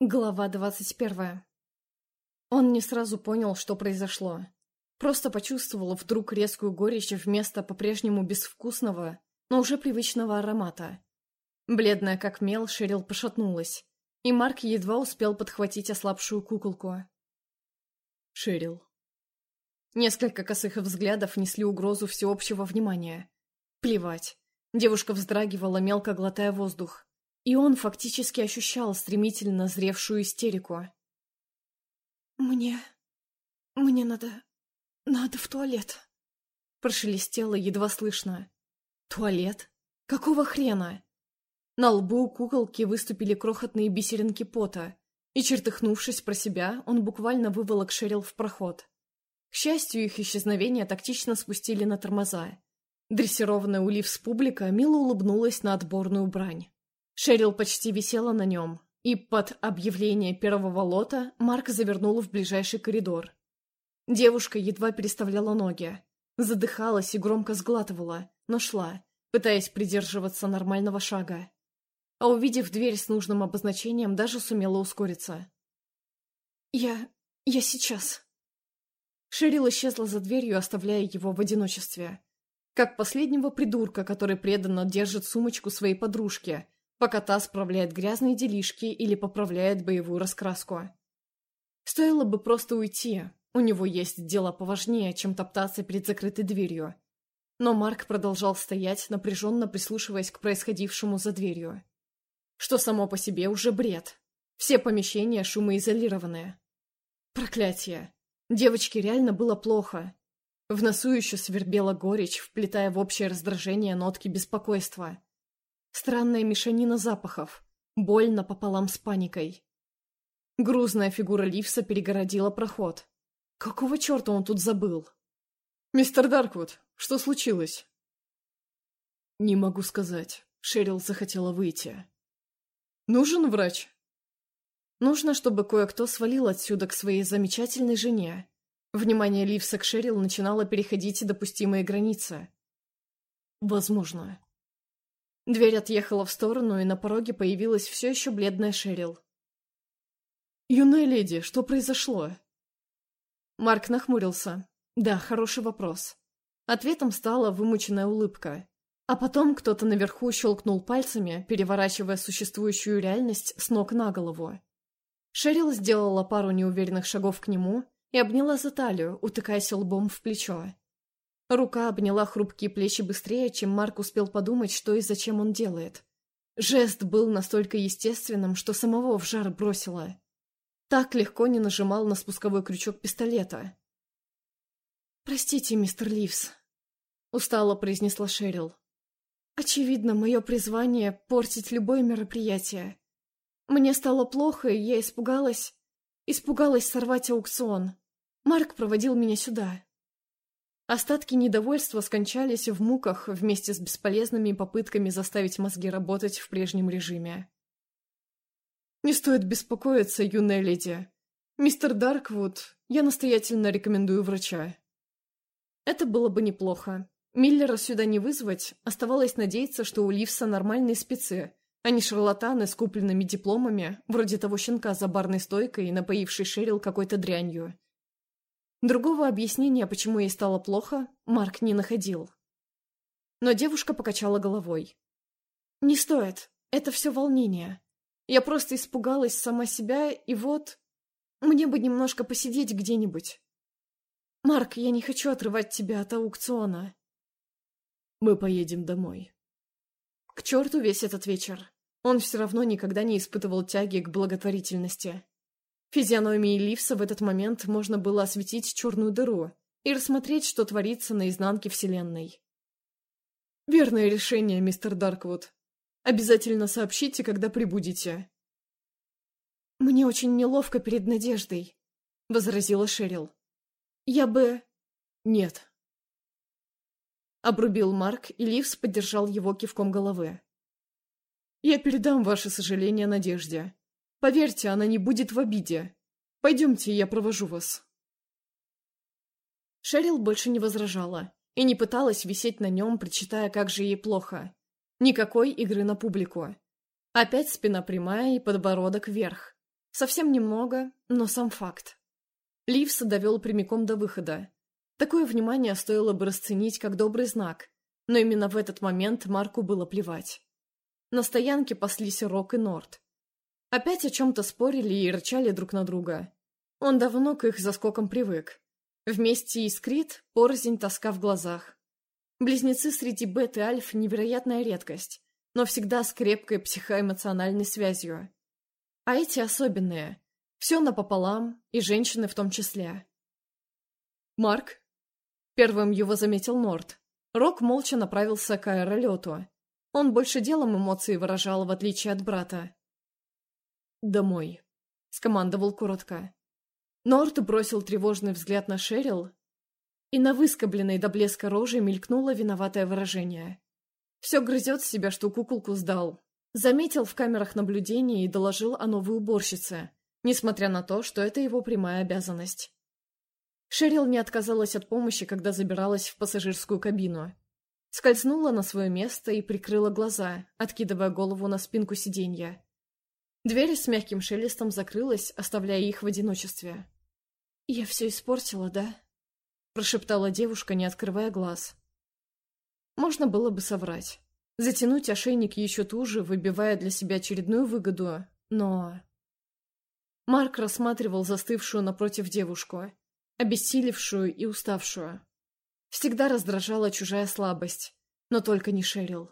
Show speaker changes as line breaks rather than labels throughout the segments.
Глава двадцать первая. Он не сразу понял, что произошло. Просто почувствовал вдруг резкую горечь вместо по-прежнему безвкусного, но уже привычного аромата. Бледная как мел, Шерил пошатнулась, и Марк едва успел подхватить ослабшую куколку.
Шерил.
Несколько косых взглядов несли угрозу всеобщего внимания. Плевать. Девушка вздрагивала, мелко глотая воздух. И он фактически ощущал стремительно зревшую истерику.
«Мне... мне надо... надо в туалет», —
прошелестело едва слышно. «Туалет? Какого хрена?» На лбу у куколки выступили крохотные бисеринки пота, и, чертыхнувшись про себя, он буквально выволок Шерил в проход. К счастью, их исчезновение тактично спустили на тормоза. Дрессированная Уливс публика мило улыбнулась на отборную брань. Шерил почти висела на нем, и под объявление первого лота Марк завернул в ближайший коридор. Девушка едва переставляла ноги, задыхалась и громко сглатывала, но шла, пытаясь придерживаться нормального шага. А увидев дверь с нужным обозначением, даже сумела ускориться.
«Я... я сейчас...»
Шерил исчезла за дверью, оставляя его в одиночестве. Как последнего придурка, который преданно держит сумочку своей подружки, пока та справляет грязные делишки или поправляет боевую раскраску. Стоило бы просто уйти, у него есть дела поважнее, чем топтаться перед закрытой дверью. Но Марк продолжал стоять, напряженно прислушиваясь к происходившему за дверью. Что само по себе уже бред. Все помещения шумоизолированные. Проклятие. Девочке реально было плохо. В носу еще свербела горечь, вплетая в общее раздражение нотки беспокойства. Странная мешанина запахов, больно пополам с паникой. Грузная фигура Ливса перегородила проход. Какого черта он тут забыл? «Мистер Дарквуд, что случилось?»
«Не могу сказать. Шерил захотела выйти».
«Нужен врач?» «Нужно, чтобы кое-кто свалил отсюда к своей замечательной жене». Внимание Ливса к Шерил начинало переходить допустимые границы. «Возможно». Дверь отъехала в сторону, и на пороге появилась все еще бледная Шерил. «Юная леди, что произошло?» Марк нахмурился. «Да, хороший вопрос». Ответом стала вымученная улыбка. А потом кто-то наверху щелкнул пальцами, переворачивая существующую реальность с ног на голову. Шерил сделала пару неуверенных шагов к нему и обняла за талию, утыкаясь лбом в плечо. Рука обняла хрупкие плечи быстрее, чем Марк успел подумать, что и зачем он делает. Жест был настолько естественным, что самого в жар бросило. Так легко не нажимал на спусковой крючок пистолета. «Простите, мистер Ливс», — устало произнесла Шерил. «Очевидно, мое призвание — портить любое мероприятие. Мне стало плохо, и я испугалась... Испугалась сорвать аукцион. Марк проводил меня сюда». Остатки недовольства скончались в муках вместе с бесполезными попытками заставить мозги работать в прежнем режиме. «Не стоит беспокоиться, юная леди. Мистер Дарквуд, я настоятельно рекомендую врача». Это было бы неплохо. Миллера сюда не вызвать, оставалось надеяться, что у Ливса нормальные спецы, а не шарлатаны с купленными дипломами, вроде того щенка за барной стойкой, напоивший Шерил какой-то дрянью. Другого объяснения, почему ей стало плохо, Марк не находил. Но девушка покачала головой. «Не стоит. Это все волнение. Я просто испугалась сама себя, и вот... Мне бы немножко посидеть где-нибудь. Марк, я не хочу отрывать тебя от аукциона».
«Мы поедем домой».
К черту весь этот вечер. Он все равно никогда не испытывал тяги к благотворительности. Физиономии Ливса в этот момент можно было осветить черную дыру и рассмотреть, что творится на изнанке Вселенной. «Верное решение, мистер Дарквуд. Обязательно сообщите, когда прибудете».
«Мне очень неловко перед Надеждой», — возразила Шерил. «Я бы...»
«Нет». Обрубил Марк, и Ливс поддержал его кивком головы. «Я передам ваше сожаление Надежде. Поверьте, она не будет в обиде. Пойдемте, я провожу вас. Шерил больше не возражала и не пыталась висеть на нем, причитая, как же ей плохо. Никакой игры на публику. Опять спина прямая и подбородок вверх. Совсем немного, но сам факт. Ливс довел прямиком до выхода. Такое внимание стоило бы расценить как добрый знак, но именно в этот момент Марку было плевать. На стоянке паслись Рок и Норт. Опять о чем-то спорили и рычали друг на друга. Он давно к их заскокам привык. Вместе искрит, порознь тоска в глазах. Близнецы среди бет и альф — невероятная редкость, но всегда с крепкой психоэмоциональной связью. А эти особенные. Все напополам, и женщины в том числе. «Марк?» Первым его заметил Норт. Рок молча направился к аэролету. Он больше делом эмоции выражал, в отличие от брата. «Домой», — скомандовал коротко. Норт бросил тревожный взгляд на Шерил, и на выскобленной до блеска роже мелькнуло виноватое выражение. Все грызет себя, что куколку сдал. Заметил в камерах наблюдения и доложил о новой уборщице, несмотря на то, что это его прямая обязанность. Шерил не отказалась от помощи, когда забиралась в пассажирскую кабину. Скользнула на свое место и прикрыла глаза, откидывая голову на спинку сиденья. Дверь с мягким шелестом закрылась, оставляя их в одиночестве. «Я все испортила, да?» — прошептала девушка, не открывая глаз. Можно было бы соврать. Затянуть ошейник еще туже, выбивая для себя очередную выгоду, но... Марк рассматривал застывшую напротив девушку, обессилевшую и уставшую. Всегда раздражала чужая слабость, но только не Шерил.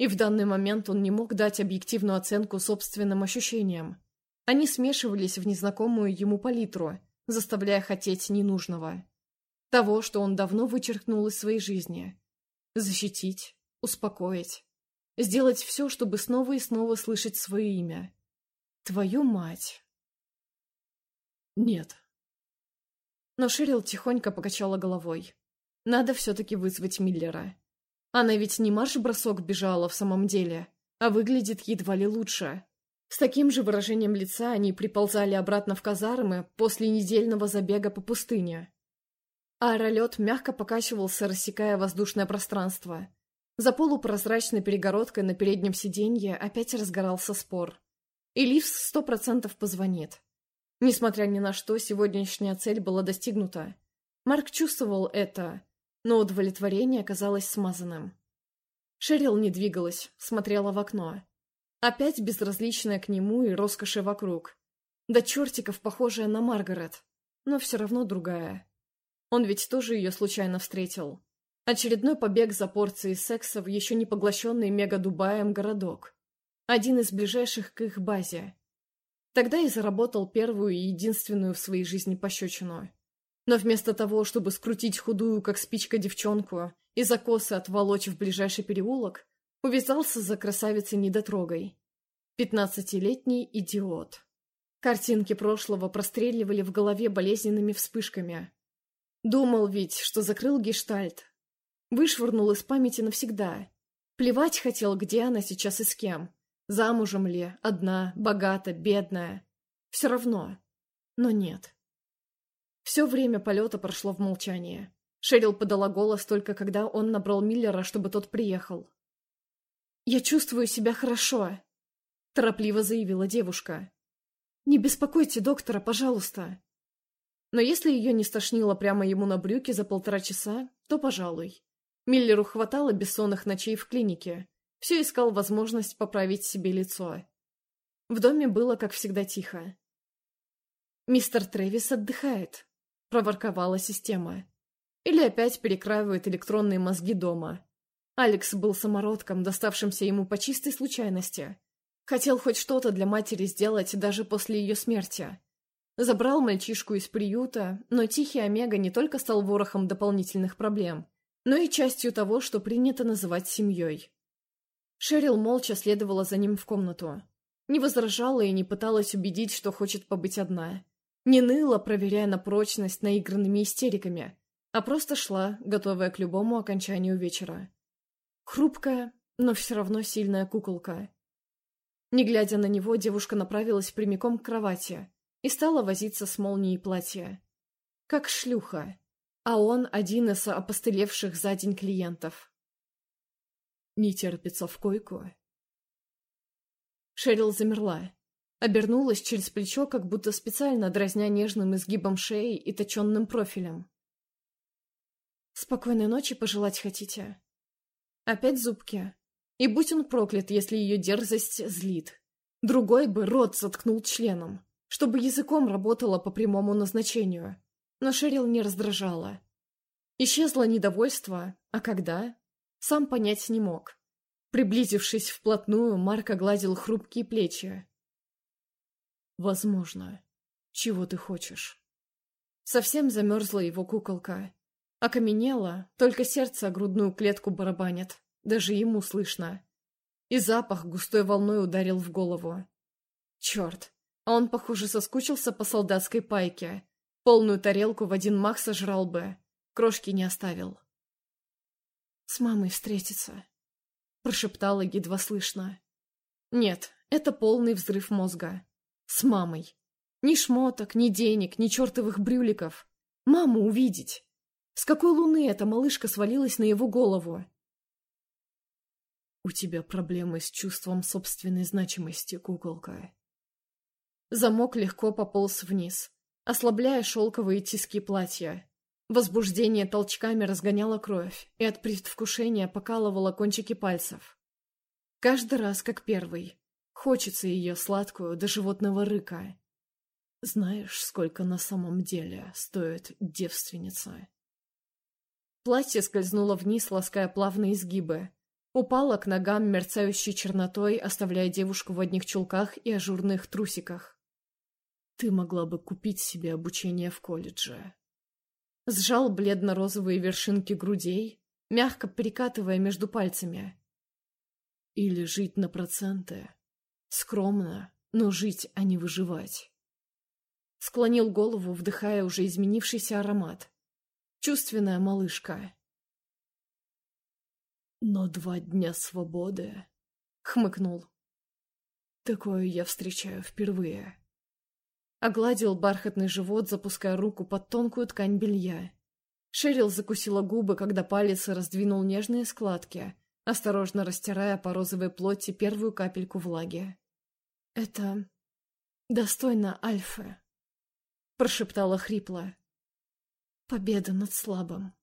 И в данный момент он не мог дать объективную оценку собственным ощущениям. Они смешивались в незнакомую ему палитру, заставляя хотеть ненужного. Того, что он давно вычеркнул из своей жизни. Защитить, успокоить. Сделать все, чтобы снова и снова слышать свое имя. Твою мать.
Нет.
Но Шерил тихонько покачала головой. Надо все-таки вызвать Миллера. Она ведь не марш-бросок бежала в самом деле, а выглядит едва ли лучше. С таким же выражением лица они приползали обратно в казармы после недельного забега по пустыне. Аэролет мягко покачивался, рассекая воздушное пространство. За полупрозрачной перегородкой на переднем сиденье опять разгорался спор. И Ливс сто процентов позвонит. Несмотря ни на что, сегодняшняя цель была достигнута. Марк чувствовал это, но удовлетворение казалось смазанным. Шерил не двигалась, смотрела в окно. Опять безразличная к нему и роскоши вокруг. До чертиков похожая на Маргарет, но все равно другая. Он ведь тоже ее случайно встретил. Очередной побег за порцией секса в еще не поглощенный мега-Дубаем городок. Один из ближайших к их базе. Тогда и заработал первую и единственную в своей жизни пощечину. Но вместо того, чтобы скрутить худую, как спичка, девчонку и за косы отволочь в ближайший переулок, увязался за красавицей-недотрогой. Пятнадцатилетний идиот. Картинки прошлого простреливали в голове болезненными вспышками. Думал ведь, что закрыл гештальт. Вышвырнул из памяти навсегда. Плевать хотел, где она сейчас и с кем. Замужем ли, одна, богата, бедная. Все равно. Но нет. Все время полета прошло в молчании. Шерил подала голос только когда он набрал Миллера, чтобы тот приехал. «Я чувствую себя хорошо», — торопливо заявила девушка. «Не беспокойте доктора, пожалуйста». Но если ее не стошнило прямо ему на брюки за полтора часа, то пожалуй. Миллеру хватало бессонных ночей в клинике. Все искал возможность поправить себе лицо. В доме было, как всегда, тихо. «Мистер Трэвис отдыхает», — проворковала система. Или опять перекраивают электронные мозги дома. Алекс был самородком, доставшимся ему по чистой случайности. Хотел хоть что-то для матери сделать даже после ее смерти. Забрал мальчишку из приюта, но Тихий Омега не только стал ворохом дополнительных проблем, но и частью того, что принято называть семьей. Шерил молча следовала за ним в комнату. Не возражала и не пыталась убедить, что хочет побыть одна. Не ныла, проверяя на прочность наигранными истериками, а просто шла, готовая к любому окончанию вечера. Хрупкая, но все равно сильная куколка. Не глядя на него, девушка направилась прямиком к кровати и стала возиться с молнией платья. Как шлюха, а он один из опостылевших за день клиентов.
Не терпится в койку.
Шерил замерла. Обернулась через плечо, как будто специально дразня нежным изгибом шеи и точенным профилем. «Спокойной ночи пожелать хотите?» Опять зубки. И будь он проклят, если ее дерзость злит. Другой бы рот заткнул членом, чтобы языком работала по прямому назначению. Но Шерил не раздражала. Исчезло недовольство, а когда? Сам понять не мог. Приблизившись вплотную, Марк огладил хрупкие плечи.
«Возможно. Чего ты хочешь?»
Совсем замерзла его куколка. Окаменела, только сердце грудную клетку барабанит. Даже ему слышно. И запах густой волной ударил в голову. Черт, а он, похоже, соскучился по солдатской пайке. Полную тарелку в один мах сожрал бы. Крошки не оставил. «С мамой встретиться», — прошептала едва слышно. «Нет, это полный взрыв мозга. С мамой. Ни шмоток, ни денег, ни чертовых брюликов. Маму увидеть. С какой луны эта малышка свалилась на его голову?
У тебя проблемы с чувством собственной значимости, куколка.
Замок легко пополз вниз, ослабляя шелковые тиски платья. Возбуждение толчками разгоняло кровь и от предвкушения покалывало кончики пальцев. Каждый раз как первый. Хочется ее сладкую до животного рыка.
Знаешь, сколько на самом деле стоит девственница?
Платье скользнуло вниз, лаская плавные изгибы. Упало к ногам мерцающей чернотой, оставляя девушку в одних чулках и ажурных трусиках.
Ты могла бы купить себе обучение в колледже.
Сжал бледно-розовые вершинки грудей, мягко перекатывая между пальцами.
Или жить на проценты. Скромно, но жить, а не выживать.
Склонил голову, вдыхая уже изменившийся аромат. Чувственная малышка.
Но два дня свободы...
Хмыкнул.
Такое я встречаю впервые.
Огладил бархатный живот, запуская руку под тонкую ткань белья. Шерил закусила губы, когда палец раздвинул нежные складки, осторожно растирая по розовой плоти первую капельку влаги. «Это достойно Альфы», — прошептала хрипло. «Победа над слабым».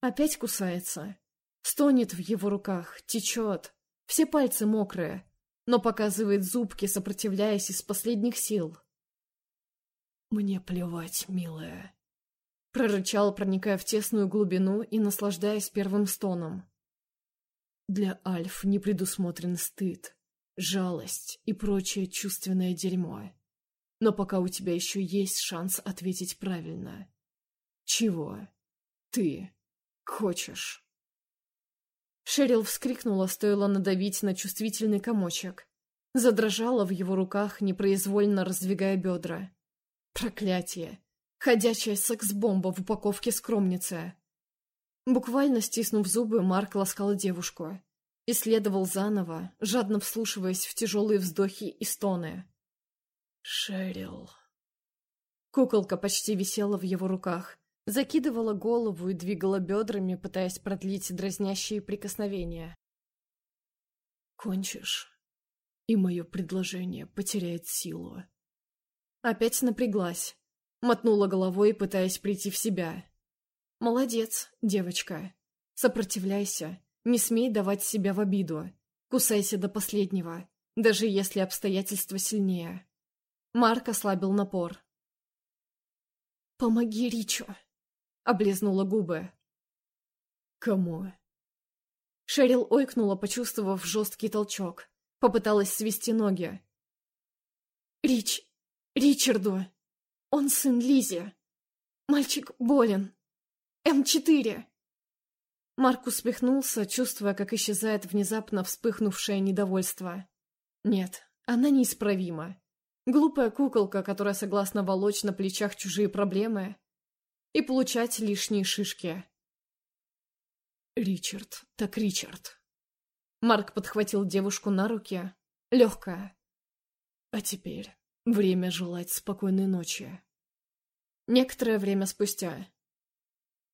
Опять кусается. Стонет в его руках, течет. Все пальцы мокрые, но показывает зубки, сопротивляясь из последних сил.
«Мне плевать, милая», —
прорычал, проникая в тесную глубину и наслаждаясь первым стоном.
«Для Альф не предусмотрен стыд, жалость и прочее чувственное дерьмо. Но пока у тебя еще есть шанс ответить правильно. Чего ты хочешь?
Шерил вскрикнула, стоило надавить на чувствительный комочек. Задрожала в его руках, непроизвольно раздвигая бедра. Проклятие! Ходячая секс-бомба в упаковке скромницы. Буквально стиснув зубы, Марк ласкал девушку. Исследовал заново, жадно вслушиваясь в тяжелые вздохи и стоны.
«Шерил...»
Куколка почти висела в его руках, закидывала голову и двигала бедрами, пытаясь продлить дразнящие прикосновения.
«Кончишь, и мое предложение потеряет силу».
Опять напряглась, мотнула головой, пытаясь прийти в себя. «Молодец, девочка. Сопротивляйся, не смей давать себя в обиду. Кусайся до последнего, даже если обстоятельства сильнее. Марк ослабил напор. «Помоги Ричу!» — облизнула губы.
«Кому?»
Шерил ойкнула, почувствовав жесткий толчок. Попыталась свести ноги. «Рич! Ричарду! Он сын Лизи! Мальчик болен! М4!» Марк усмехнулся, чувствуя, как исчезает внезапно вспыхнувшее недовольство. Нет, она неисправима. Глупая куколка, которая согласна волочь на плечах чужие проблемы и получать лишние шишки.
«Ричард, так Ричард».
Марк подхватил девушку на руки. Легкая.
«А теперь время желать спокойной ночи».
Некоторое время спустя.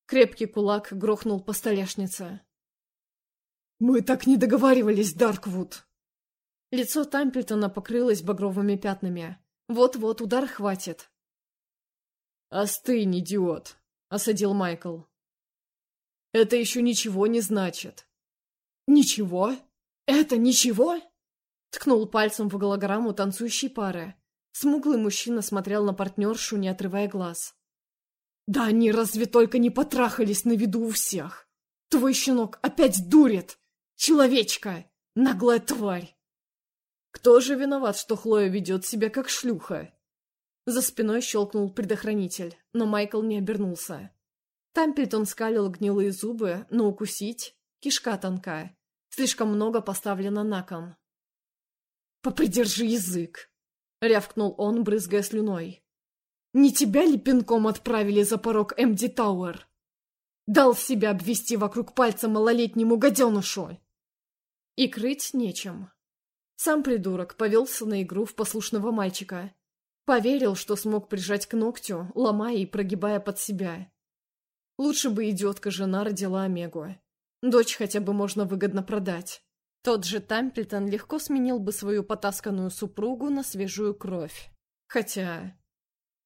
Крепкий кулак грохнул по столешнице. «Мы так не договаривались, Дарквуд!» Лицо Тампельтона покрылось багровыми пятнами. Вот-вот удар хватит.
«Остынь, идиот!» — осадил Майкл. «Это еще ничего не значит».
«Ничего? Это ничего?» Ткнул пальцем в голограмму танцующей пары. Смуглый мужчина смотрел на партнершу, не отрывая глаз. «Да они разве только не потрахались на виду у всех! Твой щенок опять дурит! Человечка! Наглая тварь!»
Кто же виноват, что Хлоя ведет себя как шлюха?
За спиной щелкнул предохранитель, но Майкл не обернулся. Тампельтон скалил гнилые зубы, но укусить — кишка тонкая. Слишком много поставлено на кон. «Попридержи язык!» — рявкнул он, брызгая слюной. «Не тебя ли пинком отправили за порог МД Тауэр? Дал себя обвести вокруг пальца малолетнему гаденушу!» И крыть нечем. Сам придурок повелся на игру в послушного мальчика. Поверил, что смог прижать к ногтю, ломая и прогибая под себя. Лучше бы идиотка-жена родила Омегу. Дочь хотя бы можно выгодно продать. Тот же Тампельтон легко сменил бы свою потасканную супругу на свежую кровь. Хотя...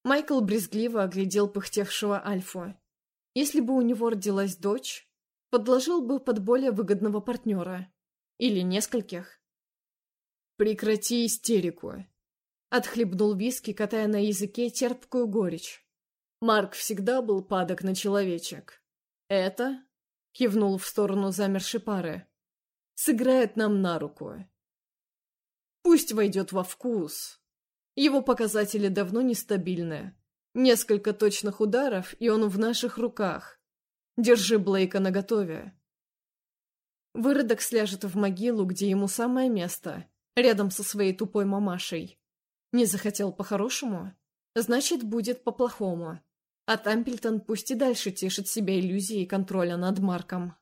Майкл брезгливо оглядел пыхтевшего Альфу. Если бы у него родилась дочь, подложил бы под более выгодного партнера. Или нескольких.
«Прекрати истерику!»
Отхлебнул виски, катая на языке терпкую горечь.
Марк всегда был падок на человечек. Это, кивнул в сторону замершей пары, сыграет нам на руку. Пусть войдет во вкус. Его показатели давно нестабильны. Несколько точных ударов, и он в наших руках. Держи Блейка наготове.
Выродок сляжет в могилу, где ему самое место, рядом со своей тупой мамашей. Не захотел по-хорошему? Значит, будет по-плохому. А Тампельтон пусть и дальше тешит себя иллюзией контроля над Марком.